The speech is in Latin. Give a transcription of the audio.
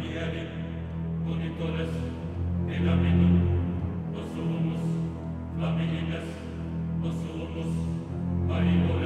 Tieri, monitores, dinamitum, osumus, flamines osumus, pariores,